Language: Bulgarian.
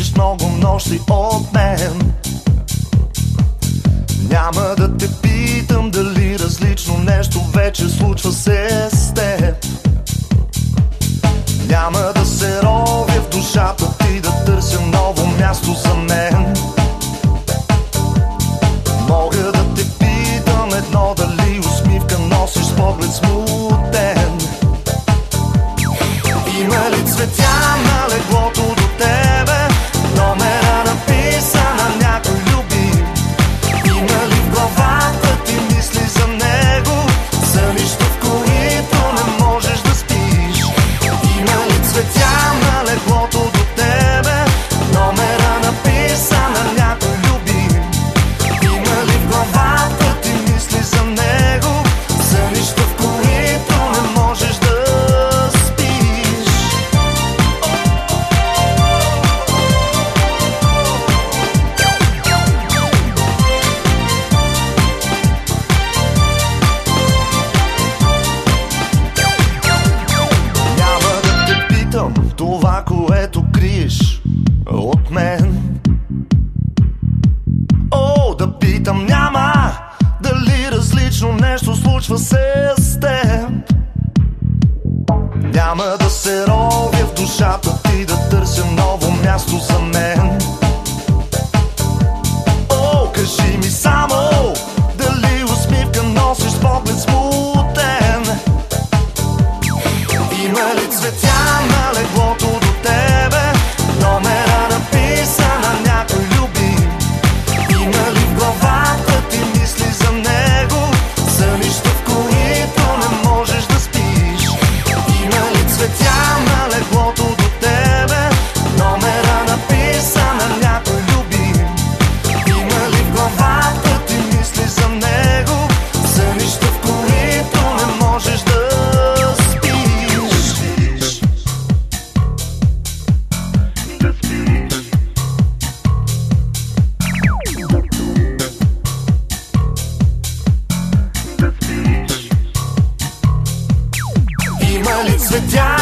получиш много нощи от мен. Няма да те питам дали различно нещо вече случва се с теб. Няма да това, което криеш от мен. О, да питам няма, дали различно нещо случва се с теб. Няма да се ровя в душата die